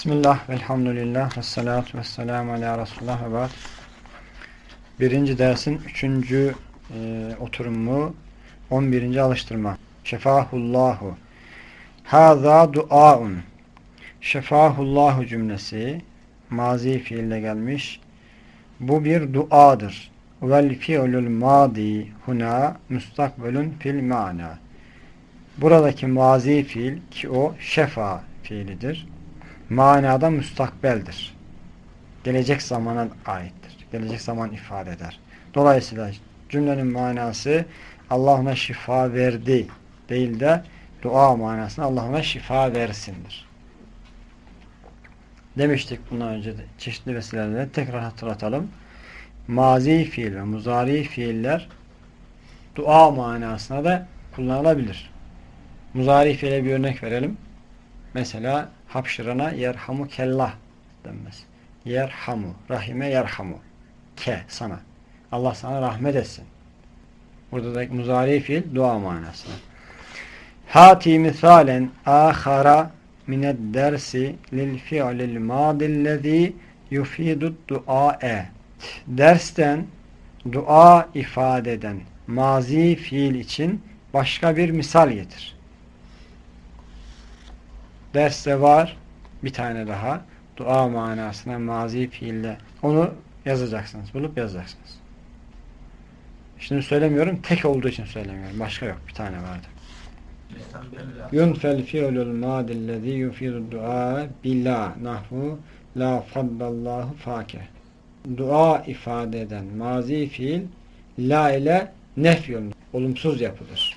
Bismillah, velhamdülillah, ve salatu ve selamu ala Resulullah ve ba'd. Birinci dersin üçüncü e, oturumu, on birinci alıştırma. Şefahullahu. Hâzâ duaun. Şefahullahu cümlesi mazi fiille gelmiş. Bu bir duadır. Vel fi'lul madi huna mustakbelun fil mana. Buradaki mazi fiil ki o şefa fiilidir manada müstakbeldir. Gelecek zamana aittir. Gelecek zaman ifade eder. Dolayısıyla cümlenin manası Allah ona şifa verdi değil de dua manasında Allah ona şifa versindir. Demiştik bundan önce de çeşitli vesilelerle tekrar hatırlatalım. Mazi fiil ve muzari fiiller dua manasına da kullanılabilir. Muzari fiile bir örnek verelim. Mesela hapşırana yerhamu kellah denmez. Yerhamu, rahime yerhamu. Ke, sana. Allah sana rahmet etsin. Burada da muzari fiil dua manasına. Hati misalen ahara mined dersi lil fi'lil madillezî yufidud dua'e. Dersten dua ifade eden mazi fiil için başka bir misal getir. Derste var bir tane daha dua manasına mazi fiille onu yazacaksınız. Bulup yazacaksınız. Şimdi söylemiyorum. Tek olduğu için söylemiyorum. Başka yok. Bir tane vardı. Yunfel fi'lul madillezî yufidu dua billah nahvu la faddallahu fake. Dua ifade eden mazi fiil la ile nefyun olumsuz yapılır.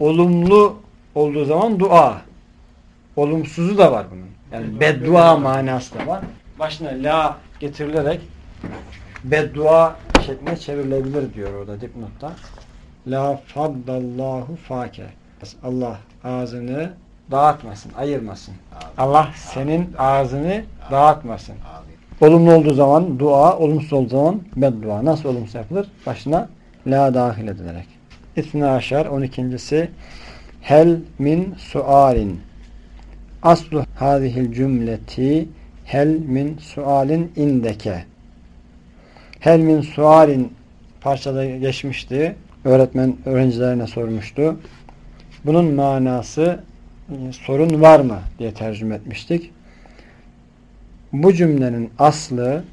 Olumlu olduğu zaman dua olumsuzu da var bunun. Yani beddua manası da var. Başına la getirilerek beddua şekline çevrilebilir diyor orada dipnotta. La faddallahu fake. Allah ağzını dağıtmasın, ayırmasın. Allah senin ağzını dağıtmasın. Olumlu olduğu zaman dua, olumsuz olduğu zaman beddua. Nasıl olumsuz yapılır? Başına la dahil edilerek. İsna aşar 12.si hel min sualin Aslu hadihil cümleti hel min sualin indeke. Hel min sualin parçada geçmişti. Öğretmen öğrencilerine sormuştu. Bunun manası sorun var mı diye tercüme etmiştik. Bu cümlenin aslı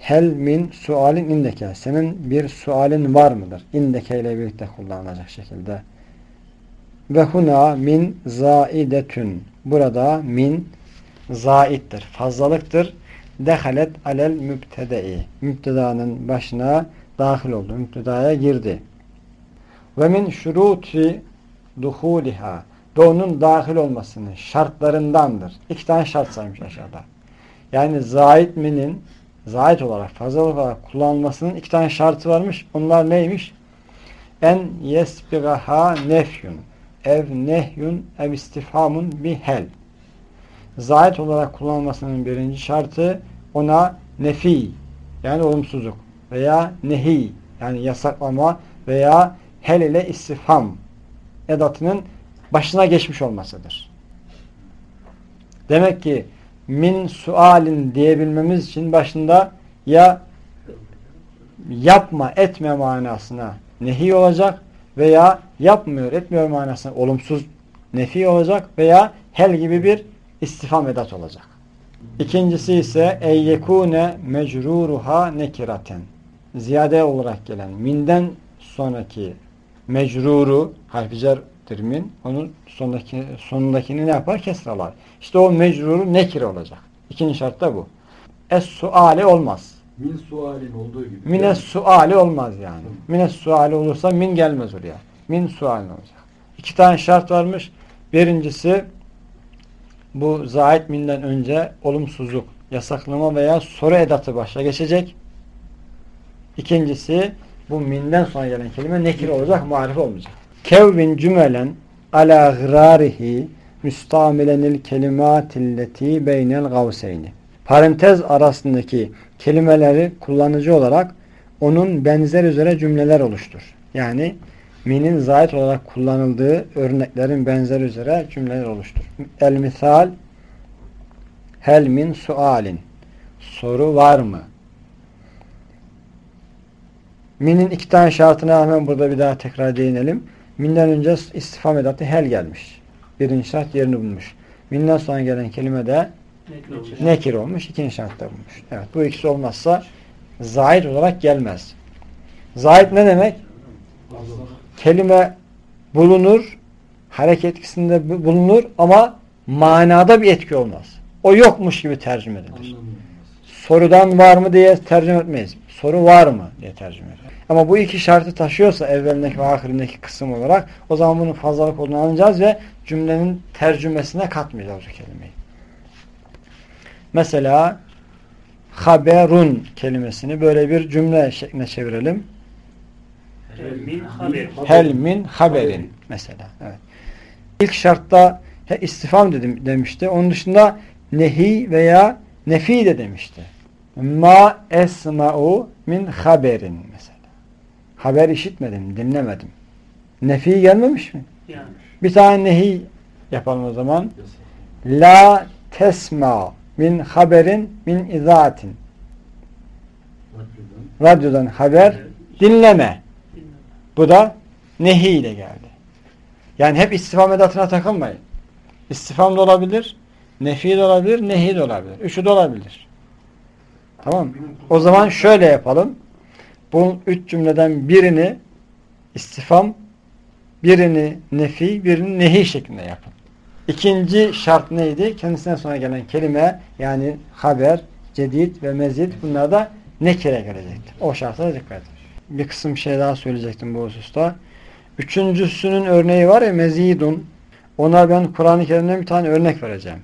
hel min sualin indeke. Senin bir sualin var mıdır? İndeke ile birlikte kullanılacak şekilde. Ve huna min zaidetün. Burada min zaittir. Fazlalıktır. Dehalet alel mübtedei. Mübtedanın başına dahil oldu. Mübtedaya girdi. Ve min şuruti duhuliha. Doğunun dahil olmasının şartlarındandır. İki tane şart saymış aşağıda. Yani zait minin zait olarak fazlalık olarak kullanılmasının iki tane şartı varmış. Onlar neymiş? En yesbigaha nefyun ev nehyun ev istifhamun bihel. Zahit olarak kullanılmasının birinci şartı ona nefi yani olumsuzluk veya nehi yani yasaklama veya hel ile istifham edatının başına geçmiş olmasıdır. Demek ki min sualin diyebilmemiz için başında ya yapma etme manasına nehi olacak veya yapmıyor, etmiyor manasında olumsuz nefi olacak veya hel gibi bir istifam edat olacak. İkincisi ise eyyekune mecruruha nekiraten. Ziyade olarak gelen minden sonraki mecruru harficerdir min. Onun sondaki, sonundakini ne yapar? Kesralar. İşte o mecruru nekire olacak. İkinci şart da bu. Es-suali olmaz. Min sualin olduğu gibi. Mines suali olmaz yani. Mines suali olursa min gelmez oraya. Min sualin olacak. İki tane şart varmış. Birincisi bu zahit minden önce olumsuzluk, yasaklama veya soru edatı başa geçecek. İkincisi bu minden sonra gelen kelime nekir olacak, marif olmayacak. Kevvin cümelen ala gırarihi müstamilenil kelimatilleti beynel gavseyni parantez arasındaki kelimeleri kullanıcı olarak onun benzer üzere cümleler oluştur. Yani minin zayit olarak kullanıldığı örneklerin benzer üzere cümleler oluştur. El misal Hel min sualin. Soru var mı? Min'in iki tane şartına hemen burada bir daha tekrar değinelim. Min'den önce istifam edatı hel gelmiş. Birinci şart yerini bulmuş. Min'den sonra gelen kelime de nekir olmuş. ikinci şartta bulmuş. Evet bu ikisi olmazsa zahid olarak gelmez. Zahid ne demek? Kelime bulunur, hareket etkisinde bulunur ama manada bir etki olmaz. O yokmuş gibi tercüme edilir. Sorudan var mı diye tercüme etmeyiz. Soru var mı diye tercüme ederiz. Ama bu iki şartı taşıyorsa evvelindeki ve ahirindeki kısım olarak o zaman bunun fazlalık olduğunu anlayacağız ve cümlenin tercümesine katmayacağız o kelimeyi. Mesela haberun kelimesini böyle bir cümle şekline çevirelim. Min haber. Hel min haberin mesela. Evet. İlk şartta he, istifam dedim demişti. Onun dışında nehi veya nefi de demişti. Ma esma'u min haberin mesela. Haber işitmedim, dinlemedim. Nefi gelmemiş mi? Yani. Bir tane nehi yapalım o zaman. La tesma min haberin min izaatin. Radyodan haber dinleme. Bu da nehi ile geldi. Yani hep istifam edatına takılmayın. İstifam da olabilir, nefi de olabilir, nehi de olabilir. Üçü de olabilir. Tamam? O zaman şöyle yapalım. Bu üç cümleden birini istifam, birini nefi, birini nehi şeklinde yapın. İkinci şart neydi? Kendisinden sonra gelen kelime yani haber, cedid ve mezid bunlar da nekire gelecektir. O şartlara dikkat edin. Bir kısım şey daha söyleyecektim bu hususta. Üçüncüsünün örneği var ya mezidun. Ona ben Kur'an-ı Kerim'den bir tane örnek vereceğim.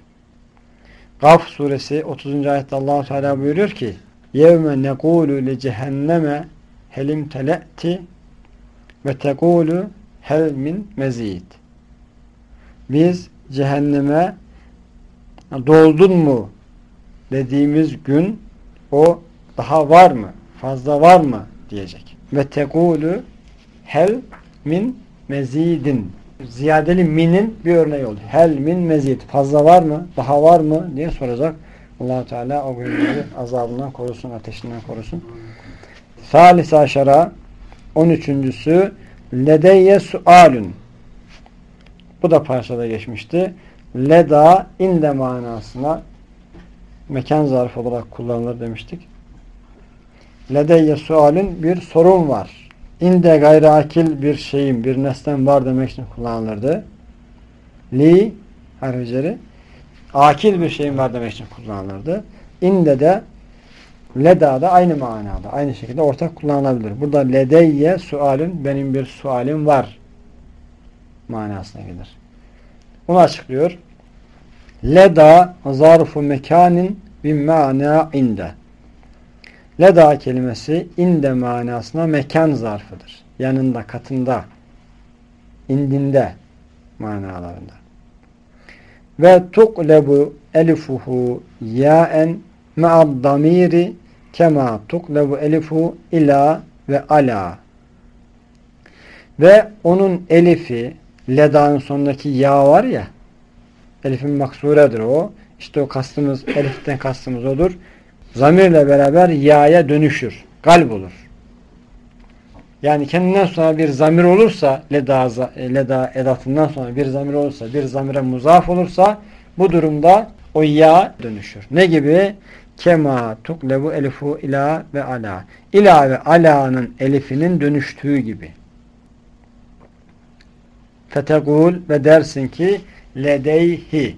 Gaf suresi 30. ayette allah Teala buyuruyor ki يَوْمَ نَقُولُ لِجَهَنَّمَ helim tele'ti ve tekulu hel min mezid. Biz cehenneme doldun mu dediğimiz gün o daha var mı? Fazla var mı? diyecek. Ve tekulu hel min mezidin. Ziyadeli minin bir örneği oldu. Hel min mezid. Fazla var mı? Daha var mı? diye soracak. allah Teala o günleri azabından korusun, ateşinden korusun. Salis aşara 13.sü Ledeyye sualün Bu da parçada geçmişti. Leda inde manasına mekan zarfı olarak kullanılır demiştik. Ledeyye sualün bir sorun var. İnde gayrakil bir şeyin, bir nesnen var demek için kullanılırdı. Li harfleri akil bir şeyin var demek için kullanılırdı. İnde de leda da aynı manada. Aynı şekilde ortak kullanılabilir. Burada ledeyye sualün benim bir sualim var manasına gelir. Bunu açıklıyor. Leda zarfu mekanin bin mana inde. Leda kelimesi inde manasına mekan zarfıdır. Yanında, katında, indinde manalarında. Ve tuklebu elifuhu yaen ma'ad damiri kema tuklebu elifu ila ve ala. Ve onun elifi leda'nın sonundaki ya var ya elifin maksuredir o. İşte o kastımız, eliften kastımız odur zamirle beraber ya'ya dönüşür. Galb olur. Yani kendinden sonra bir zamir olursa leda, leda edatından sonra bir zamir olursa bir zamire muzaf olursa bu durumda o ya dönüşür. Ne gibi? Kema tuklebu elifu ila ve ala. İla ve ala'nın elifinin dönüştüğü gibi. Fetegul ve dersin ki ledeyhi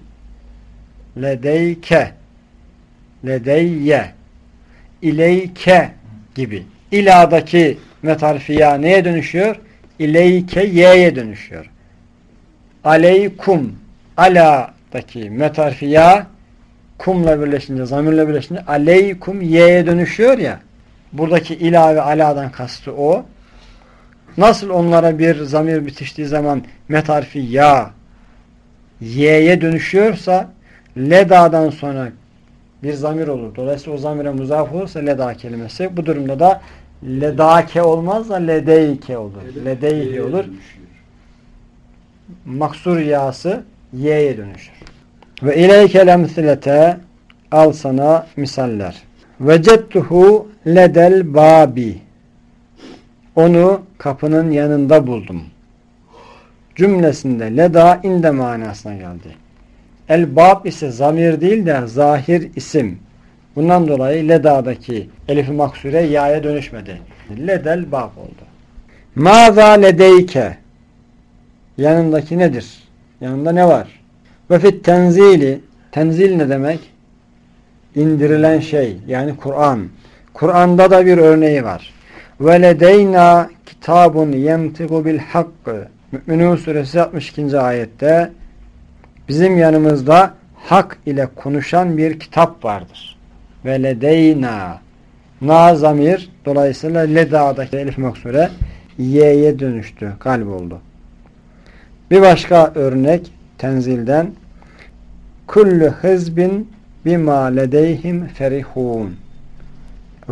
ledeyke ledeyye ileyke gibi. İla'daki metarfiya neye dönüşüyor? İleyke ye'ye dönüşüyor. Aleykum ala'daki metarfiya kumla birleşince, zamirle birleşince aleykum ye'ye dönüşüyor ya. Buradaki ila ve ala'dan kastı o. Nasıl onlara bir zamir bitiştiği zaman metarfi ya y'ye dönüşüyorsa leda'dan sonra bir zamir olur. Dolayısıyla o zamire muzaf olursa leda kelimesi. Bu durumda da ledake olmaz da ledeyke olur. Ledeyhi olur. Maksur yası y'ye dönüşür. Ve ileyke lemsilete Al sana misaller. Vecettuhu ledel babi. Onu kapının yanında buldum. Cümlesinde leda inde manasına geldi. El bab ise zamir değil de zahir isim. Bundan dolayı leda'daki elif-i maksure ya'ya dönüşmedi. Ledel bab oldu. Maza ledeyke yanındaki nedir? Yanında ne var? Ve fit tenzili tenzil ne demek? İndirilen şey yani Kur'an. Kur'an'da da bir örneği var. Ve ledeyna kitabun yemtiku bil hakkı Mü'minun suresi 62. ayette bizim yanımızda hak ile konuşan bir kitap vardır. Ve ledeyna na zamir dolayısıyla leda'daki elif maksure y'ye dönüştü. Kalp oldu. Bir başka örnek tenzilden kullu hizbin bima ledeyhim ferihun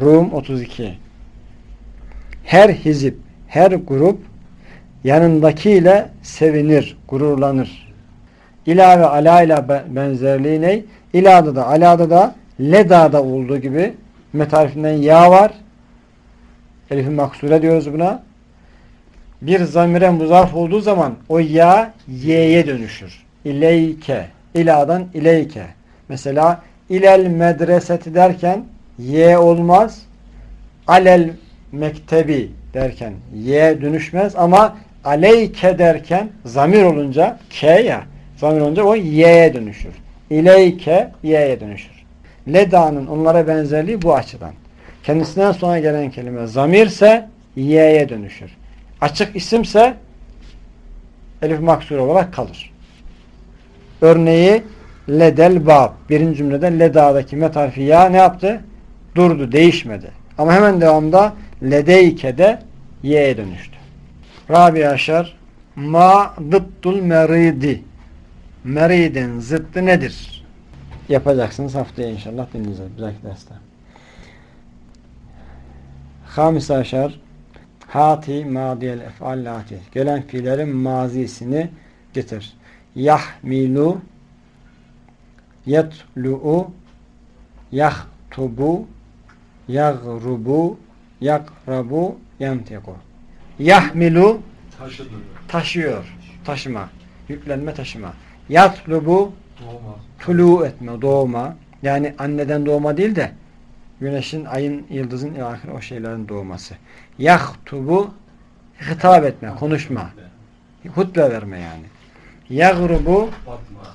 Rum 32 Her hizip, her grup yanındakiyle sevinir, gururlanır. İla ve ala ile benzerliği ne? İla'da da, ala'da da, leda'da olduğu gibi metarifinden ya var. Elif-i maksure diyoruz buna. Bir zamire muzaf olduğu zaman o ya y'ye dönüşür. İleyke. İla'dan ileyke. Mesela ilel medreseti derken y olmaz. Alel mektebi derken y dönüşmez ama aleyke derken zamir olunca k ya zamir olunca o y'ye dönüşür. İleyke y'ye dönüşür. Leda'nın onlara benzerliği bu açıdan. Kendisinden sonra gelen kelime zamirse y'ye dönüşür. Açık isimse elif maksur olarak kalır. Örneği ledel bab. Birinci cümlede leda'daki met harfi ya ne yaptı? Durdu, değişmedi. Ama hemen devamda ledeyke de y'ye dönüştü. Rabi Aşar ma dıttul meridi meridin zıttı nedir? Yapacaksınız haftaya inşallah dinleyeceğiz. Bir dahaki derste. Hamis Aşar hati madiyel ef'al lati gelen fiillerin mazisini getir. Yahmilu yetlu'u yahtubu yagrubu yakrabu yantiku Yahmilu taşıyor, taşıma, yüklenme taşıma. Yatlubu Doğma. tulu etme, doğma. Yani anneden doğma değil de güneşin, ayın, yıldızın ilahir o şeylerin doğması. Yahtubu hitap etme, konuşma. Hutbe verme yani. Yagrubu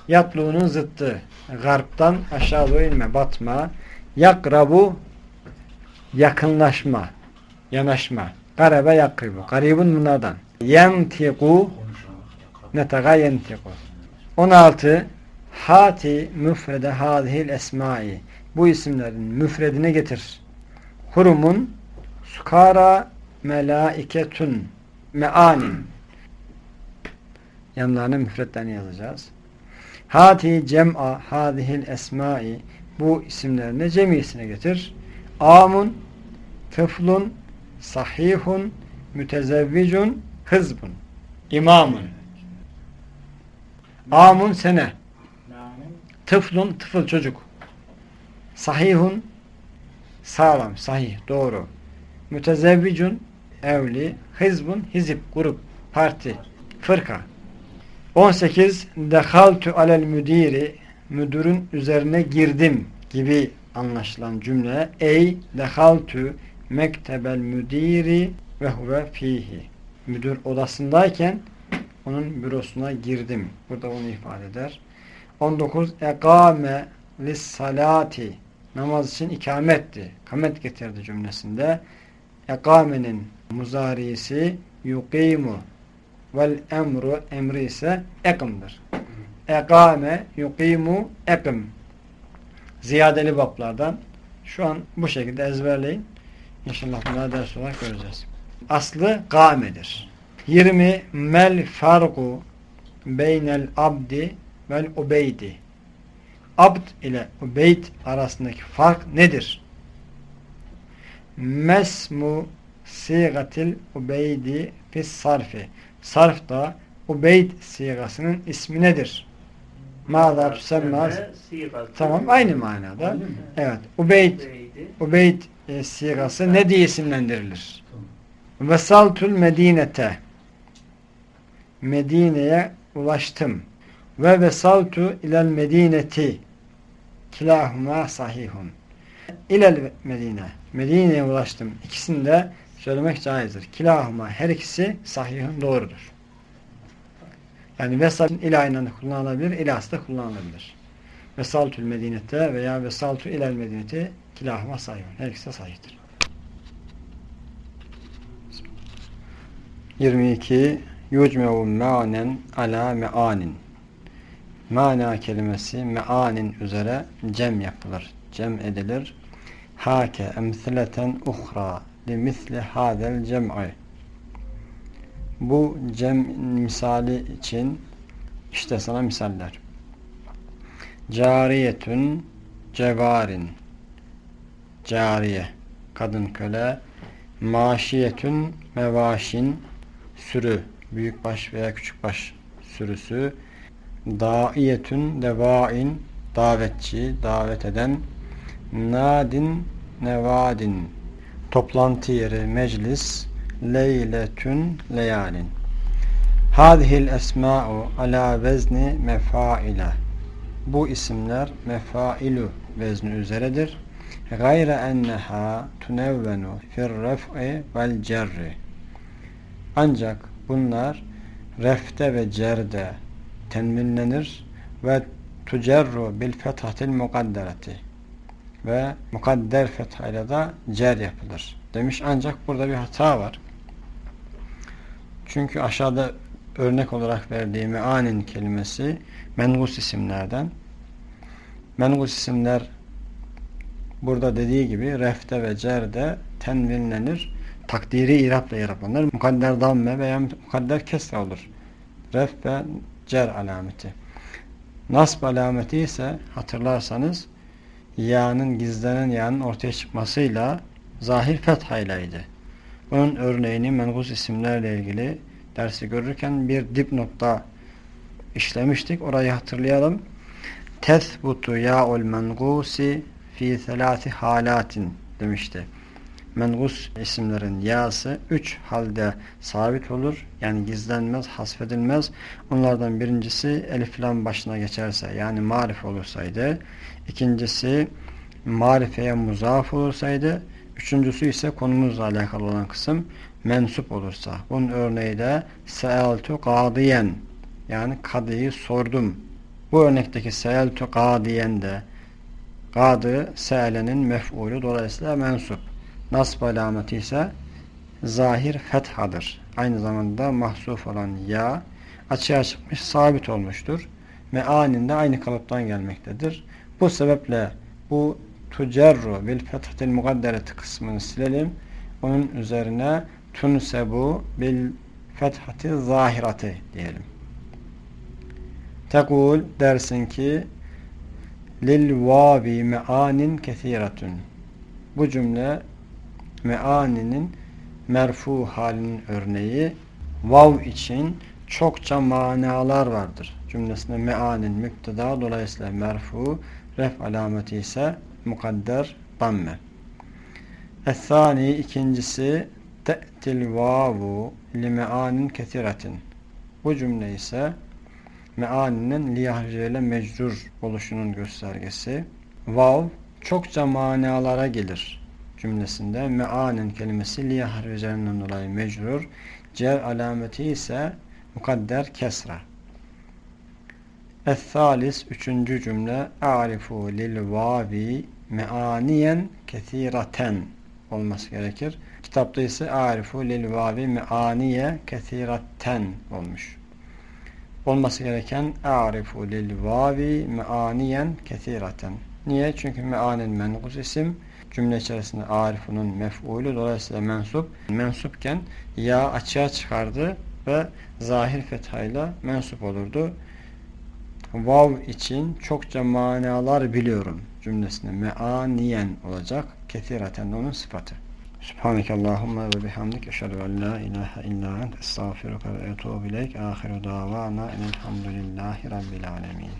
yatluğunun zıttı. Garptan aşağı doğru inme, batma. Yakrabu yakınlaşma, yanaşma. Garebe yakribu. Garibun bunlardan. Yentiku netaga yentiku. 16. Hati müfrede hadihil esmai. Bu isimlerin müfredine getir. Hurumun sukara melaiketun meanin. Yanlarına müfretlerini yazacağız. Hati cem'a hadihil esmai. Bu isimlerine cemisine getir. Amun tıflun sahihun mütezevvicun hızbun. İmamun. Amun sene. Tıflun tıfıl çocuk. Sahihun sağlam, sahih, doğru. Mütezevvicun evli, hizbun hizip, grup, parti, fırka. 18 dehaltu alel müdiri müdürün üzerine girdim gibi anlaşılan cümle ey dehaltu mektebel müdiri ve huve fihi müdür odasındayken onun bürosuna girdim. Burada onu ifade eder. 19 ekame lissalati namaz için ikametti. Kamet getirdi cümlesinde. Ekamenin muzarisi yuqimu vel emru emri ise ekimdir. Ekame yuqimu ekim ziyadeli bablardan şu an bu şekilde ezberleyin. İnşallah bunları ders olarak göreceğiz. Aslı gamedir. 20 mel farku beynel abdi vel ubeydi. Abd ile ubeyd arasındaki fark nedir? Mesmu sigatil ubeydi fis sarfi. Sarfta ubeyd sigasının ismi nedir? Mâzâ tüsemmâ Tamam aynı manada. Aynı? Evet. Ubeyd. Ubeyd e, sigası ne diye isimlendirilir? Vesaltul Medinete Medine'ye ulaştım. Ve vesaltu ilel Medineti kilahuma sahihun. İlel Medine. Medine'ye ulaştım. İkisini de söylemek caizdir. Kilahuma her ikisi sahihun doğrudur. Yani vesaltun ilahıyla da kullanılabilir, ilahsı da kullanılabilir. Vesaltul Medinete veya vesaltu ilel Medineti kilahuma sahihun. Her ikisi de sahihtir. 22 Yucme'u me'anen ala me'anin Mana kelimesi me'anin üzere cem yapılır. Cem edilir. Hake emsileten uhra li misli hadel cem'i Bu cem misali için işte sana misaller. Cariyetün cevarin. Cariye kadın köle. Maşiyetün mevaşin sürü büyükbaş veya küçükbaş sürüsü. Daiyetün devain davetçi davet eden. Nadin nevadin. Toplantı yeri meclis leyletün leyalin hadihil esma'u ala vezni mefaile bu isimler mefailu vezni üzeredir gayre enneha tunevvenu fir ref'i vel cerri ancak bunlar refte ve cerde tenvinlenir ve tucerru bil fethatil mukaddereti ve mukadder fethayla da cer yapılır. Demiş ancak burada bir hata var. Çünkü aşağıda örnek olarak verdiğim anin kelimesi mengus isimlerden. Mengus isimler burada dediği gibi refte ve cerde tenvinlenir. Takdiri irapla iraplanır. Mukadder damme veya mukadder kesre olur. Ref ve cer alameti. Nasb alameti ise hatırlarsanız yağının gizlenen yağının ortaya çıkmasıyla zahir fethaylaydı. Bunun örneğini mengus isimlerle ilgili dersi görürken bir dipnotta işlemiştik. Orayı hatırlayalım. Tethbutu ya'ul mengusi fi selati halatin demişti. Mengus isimlerin yası üç halde sabit olur. Yani gizlenmez, hasfedilmez. Onlardan birincisi eliflam başına geçerse yani marif olursaydı. ikincisi marifeye muzaf olursaydı. Üçüncüsü ise konumuzla alakalı olan kısım mensup olursa. Bunun örneği de seeltu kadiyen yani kadıyı sordum. Bu örnekteki seeltu kadiyen de kadı seelenin mef'ulü dolayısıyla mensup. Nasb alameti ise zahir fethadır. Aynı zamanda mahsuf olan ya açığa çıkmış sabit olmuştur. Meaninde aynı kalıptan gelmektedir. Bu sebeple bu tucerru bil fethatil mukaddereti kısmını silelim. Onun üzerine tunsebu bil fethati zahirati diyelim. Tekul dersin ki lil vavi meanin kesiratun. Bu cümle meaninin merfu halinin örneği vav için çokça manalar vardır. Cümlesinde meanin müpteda dolayısıyla merfu ref alameti ise mukadder damme. Ethani ikincisi te'til vavu li meanin kesiretin. Bu cümle ise meaninin liyahriyle mecrur oluşunun göstergesi. Vav çokça manalara gelir cümlesinde meanin kelimesi liye harflerinden dolayı mecrur. Cer alameti ise mukadder kesra. Es-salis üçüncü cümle arifu lil vavi meaniyen kesiraten olması gerekir. Kitapta ise arifu lil vavi meaniye kesiraten olmuş. Olması gereken arifu lil vavi meaniyen kesiraten. Niye? Çünkü meanin mengus isim cümle içerisinde arifunun mef'ulü dolayısıyla mensup. Mensupken ya açığa çıkardı ve zahir fethayla mensup olurdu. Vav için çokça manalar biliyorum cümlesinde meaniyen olacak. Kethiraten onun sıfatı. Subhaneke Allahumma ve bihamdik eşhedü en la ilahe illa ent estağfiruke ve etûbü ileyk. Ahiru davana enelhamdülillahi rabbil alemin.